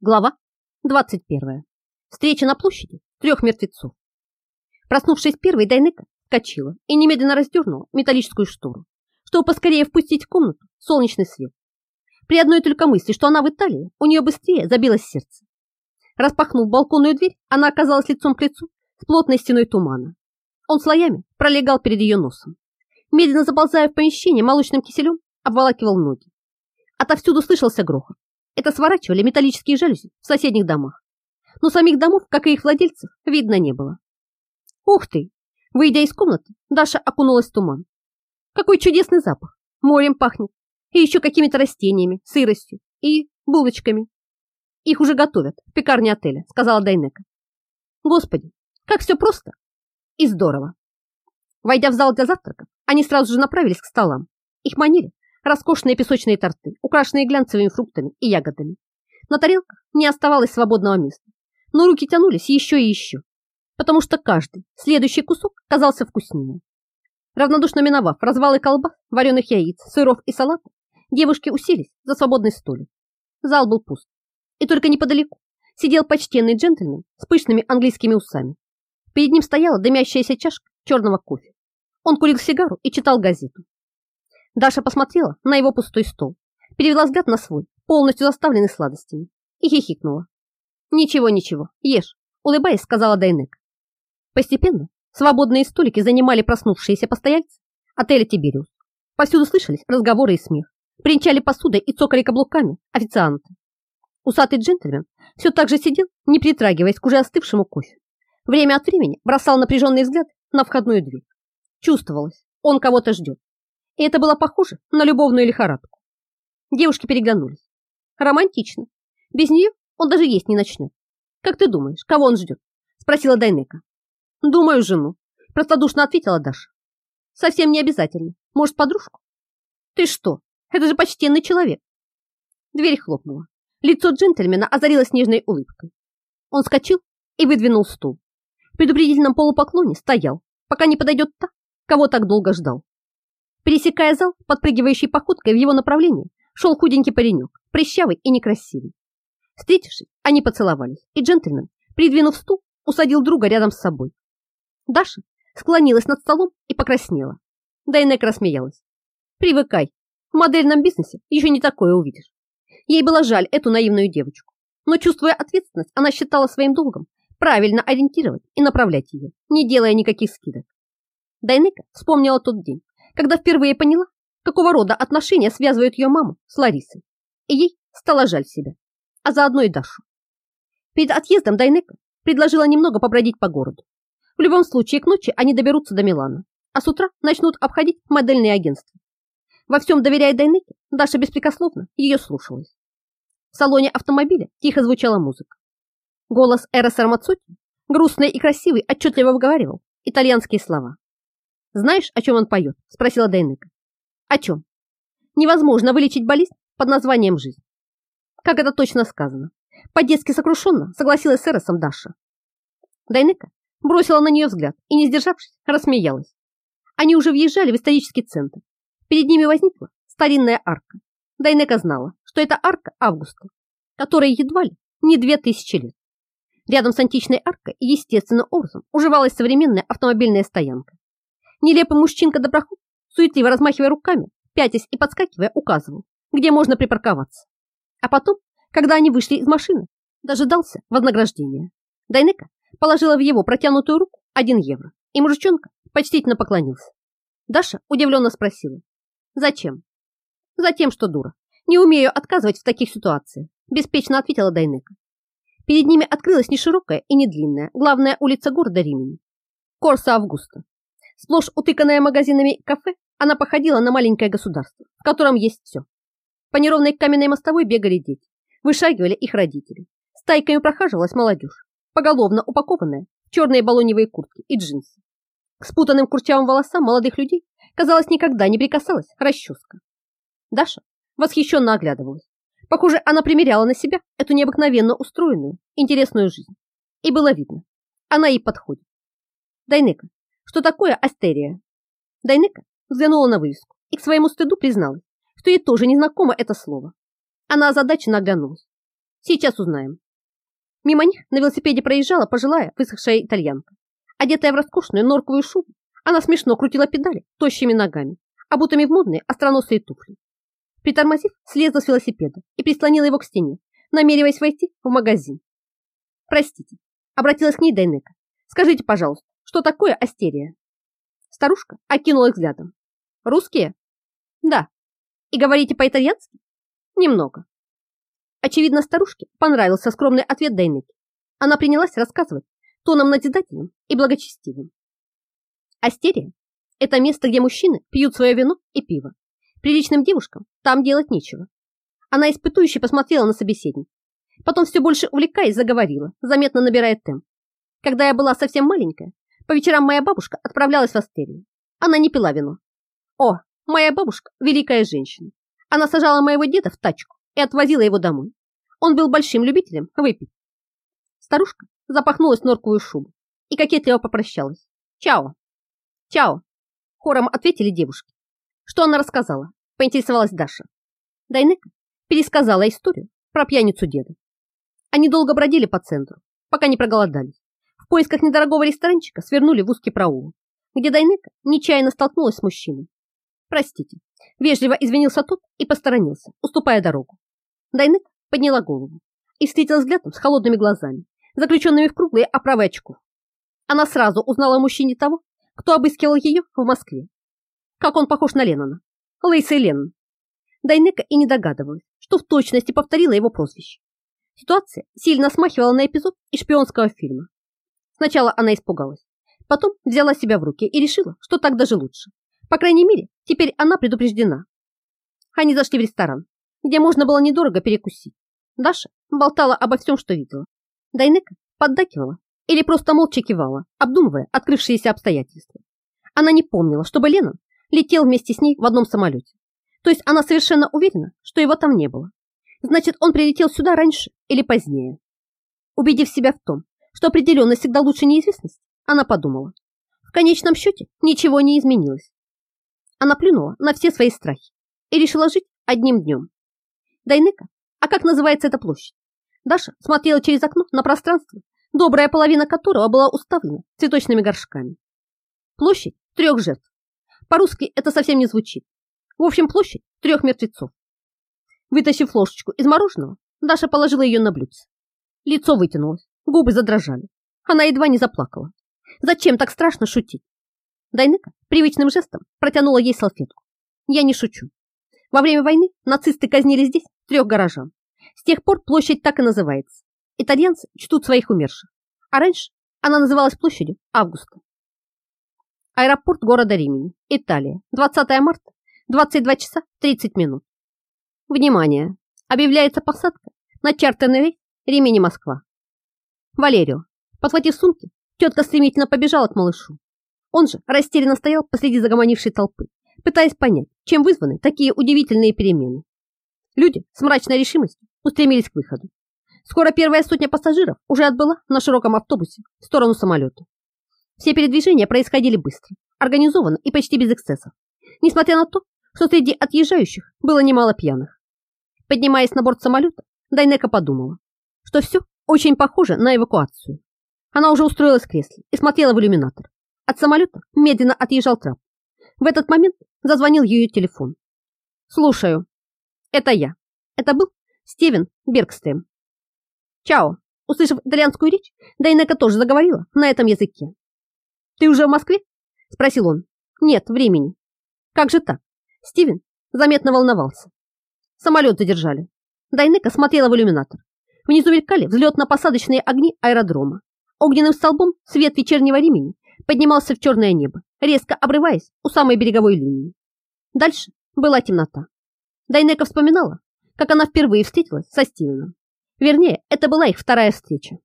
Глава 21. Встреча на площади трех мертвецов. Проснувшись первой, Дайнека вскочила и немедленно раздернула металлическую штору, чтобы поскорее впустить в комнату солнечный свет. При одной только мысли, что она в Италии, у нее быстрее забилось сердце. Распахнув балконную дверь, она оказалась лицом к лицу с плотной стеной тумана. Он слоями пролегал перед ее носом. Медленно заползая в помещение молочным киселем, обволакивал ноги. Отовсюду слышался грохот. Это сворачивали металлические жалюзи в соседних домах. Но самих домов, как и их владельцев, видно не было. Ух ты! Выйдя из комнаты, Даша окунулась в туман. Какой чудесный запах! Морем пахнет. И еще какими-то растениями, сыростью и булочками. Их уже готовят в пекарне отеля, сказала Дайнека. Господи, как все просто и здорово. Войдя в зал для завтрака, они сразу же направились к столам. Их манили роскошные песочные торты, украшенные глянцевыми фруктами и ягодами. На тарелках не оставалось свободного места, но руки тянулись еще и еще, потому что каждый следующий кусок казался вкуснее. Равнодушно миновав развалы колбас, вареных яиц, сыров и салата, девушки уселись за свободный столик. Зал был пуст, и только неподалеку сидел почтенный джентльмен с пышными английскими усами. Перед ним стояла дымящаяся чашка черного кофе. Он курил сигару и читал газету. Даша посмотрела на его пустой стол, перевела взгляд на свой, полностью заставленный сладостями, и хихикнула. «Ничего, ничего, ешь», — улыбаясь, сказала Дайнек. Постепенно свободные столики занимали проснувшиеся постояльцы отеля «Тибериус». Повсюду слышались разговоры и смех, принчали посудой и цокали каблуками официанты. Усатый джентльмен все так же сидел, не притрагиваясь к уже остывшему кофе. Время от времени бросал напряженный взгляд на входную дверь. Чувствовалось, он кого-то ждет и это было похоже на любовную лихорадку. Девушки переглянулись. Романтично. Без нее он даже есть не начнет. Как ты думаешь, кого он ждет? Спросила Дайнека. Думаю, жену. Простодушно ответила Даша. Совсем не обязательно. Может, подружку? Ты что? Это же почтенный человек. Дверь хлопнула. Лицо джентльмена озарилось нежной улыбкой. Он вскочил и выдвинул стул. В предупредительном полупоклоне стоял, пока не подойдет та, кого так долго ждал. Пересекая зал, подпрыгивающей походкой в его направлении, шел худенький паренек, прыщавый и некрасивый. Встретившись, они поцеловались, и джентльмен, придвинув стул, усадил друга рядом с собой. Даша склонилась над столом и покраснела. Дайнек рассмеялась. «Привыкай, в модельном бизнесе еще не такое увидишь». Ей было жаль эту наивную девочку, но, чувствуя ответственность, она считала своим долгом правильно ориентировать и направлять ее, не делая никаких скидок. Дайнека вспомнила тот день, когда впервые поняла, какого рода отношения связывают ее маму с Ларисой. И ей стало жаль себя, а заодно и Дашу. Перед отъездом Дайнека предложила немного побродить по городу. В любом случае, к ночи они доберутся до Милана, а с утра начнут обходить модельные агентства. Во всем доверяя Дайнеке, Даша беспрекословно ее слушалась. В салоне автомобиля тихо звучала музыка. Голос Эроса Рамацотти, грустный и красивый, отчетливо выговаривал итальянские слова. Знаешь, о чем он поет? Спросила Дейнека. О чем? Невозможно вылечить болезнь под названием жизнь. Как это точно сказано? По-детски сокрушенно согласилась с Эросом Даша. Дайнека бросила на нее взгляд и, не сдержавшись, рассмеялась. Они уже въезжали в исторический центр. Перед ними возникла старинная арка. Дайнека знала, что это арка Августа, которая едва ли не две тысячи лет. Рядом с античной аркой естественным образом уживалась современная автомобильная стоянка. Нелепый мужчинка-доброход, суетливо размахивая руками, пятясь и подскакивая, указывал, где можно припарковаться. А потом, когда они вышли из машины, дожидался вознаграждения. Дайнека положила в его протянутую руку один евро, и мужичонка почтительно поклонился. Даша удивленно спросила, зачем? Затем, что дура. Не умею отказывать в таких ситуациях, беспечно ответила Дайнека. Перед ними открылась не широкая и не длинная, главная улица города Римени. Корса Августа, Сплошь утыканная магазинами кафе, она походила на маленькое государство, в котором есть все. По неровной каменной мостовой бегали дети, вышагивали их родители. Стайками прохаживалась молодежь, поголовно упакованная в черные балоневые куртки и джинсы. К спутанным курчавым волосам молодых людей, казалось, никогда не прикасалась расческа. Даша восхищенно оглядывалась. Похоже, она примеряла на себя эту необыкновенно устроенную, интересную жизнь. И было видно, она ей подходит. Дайнека, что такое астерия. Дайнека взглянула на вывеску и к своему стыду призналась, что ей тоже не знакомо это слово. Она озадаченно оглянулась. Сейчас узнаем. Мимо них на велосипеде проезжала пожилая высохшая итальянка. Одетая в роскошную норковую шубу, она смешно крутила педали тощими ногами, обутыми в модные остроносые туфли. Притормозив, слезла с велосипеда и прислонила его к стене, намереваясь войти в магазин. «Простите», — обратилась к ней Дайнека. «Скажите, пожалуйста, что такое астерия?» Старушка окинула их взглядом. «Русские?» «Да». «И говорите по-итальянски?» «Немного». Очевидно, старушке понравился скромный ответ Дайнеки. Она принялась рассказывать тоном назидательным и благочестивым. Астерия – это место, где мужчины пьют свое вино и пиво. Приличным девушкам там делать нечего. Она испытующе посмотрела на собеседника. Потом все больше увлекаясь заговорила, заметно набирая темп. Когда я была совсем маленькая, по вечерам моя бабушка отправлялась в Астерию. Она не пила вино. О, моя бабушка – великая женщина. Она сажала моего деда в тачку и отвозила его домой. Он был большим любителем выпить. Старушка запахнулась в норковую шубу и кокетливо попрощалась. «Чао!» «Чао!» Хором ответили девушки. Что она рассказала? Поинтересовалась Даша. Дайнека пересказала историю про пьяницу деда. Они долго бродили по центру, пока не проголодались. В поисках недорогого ресторанчика свернули в узкий проулок, где Дайнека нечаянно столкнулась с мужчиной. «Простите», – вежливо извинился тот и посторонился, уступая дорогу. Дайнека подняла голову и встретила взглядом с холодными глазами, заключенными в круглые оправы очков. Она сразу узнала мужчине того, кто обыскивал ее в Москве. Как он похож на Леннона. Лысый Леннон. Дайнека и не догадывалась, что в точности повторила его прозвище. Ситуация сильно смахивала на эпизод из шпионского фильма. Сначала она испугалась, потом взяла себя в руки и решила, что так даже лучше. По крайней мере, теперь она предупреждена. Они зашли в ресторан, где можно было недорого перекусить. Даша болтала обо всем, что видела. Дайнека поддакивала или просто молча кивала, обдумывая открывшиеся обстоятельства. Она не помнила, чтобы Лена летел вместе с ней в одном самолете. То есть она совершенно уверена, что его там не было. Значит, он прилетел сюда раньше или позднее. Убедив себя в том, что определенность всегда лучше неизвестности, она подумала. В конечном счете ничего не изменилось. Она плюнула на все свои страхи и решила жить одним днем. Дайнека, а как называется эта площадь? Даша смотрела через окно на пространство, добрая половина которого была уставлена цветочными горшками. Площадь трех жертв. По-русски это совсем не звучит. В общем, площадь трех мертвецов. Вытащив ложечку из мороженого, Даша положила ее на блюдце. Лицо вытянулось, губы задрожали. Она едва не заплакала. Зачем так страшно шутить? Дайнека привычным жестом протянула ей салфетку. Я не шучу. Во время войны нацисты казнили здесь трех горожан. С тех пор площадь так и называется. Итальянцы чтут своих умерших. А раньше она называлась площадью Августа. Аэропорт города Римени, Италия, 20 марта, 22 часа 30 минут. Внимание! Объявляется посадка на чартерный рейс Римени-Москва. Валерио, подхватив сумки, тетка стремительно побежала к малышу. Он же растерянно стоял посреди загомонившей толпы, пытаясь понять, чем вызваны такие удивительные перемены. Люди с мрачной решимостью устремились к выходу. Скоро первая сотня пассажиров уже отбыла на широком автобусе в сторону самолета. Все передвижения происходили быстро, организованно и почти без эксцессов, несмотря на то, что среди отъезжающих было немало пьяных. Поднимаясь на борт самолета, Дайнека подумала, что все очень похоже на эвакуацию. Она уже устроилась в кресле и смотрела в иллюминатор. От самолета медленно отъезжал трап. В этот момент зазвонил ее телефон. «Слушаю», это я. Это был Стивен Бергстейм. Чао. Услышав итальянскую речь, Дайнека тоже заговорила на этом языке. Ты уже в Москве? Спросил он. Нет, времени. Как же так? Стивен заметно волновался. Самолет задержали. Дайнека смотрела в иллюминатор. Внизу мелькали взлетно-посадочные огни аэродрома. Огненным столбом свет вечернего ремени поднимался в черное небо, резко обрываясь у самой береговой линии. Дальше была темнота. Дайнека вспоминала, как она впервые встретилась со Стивеном. Вернее, это была их вторая встреча.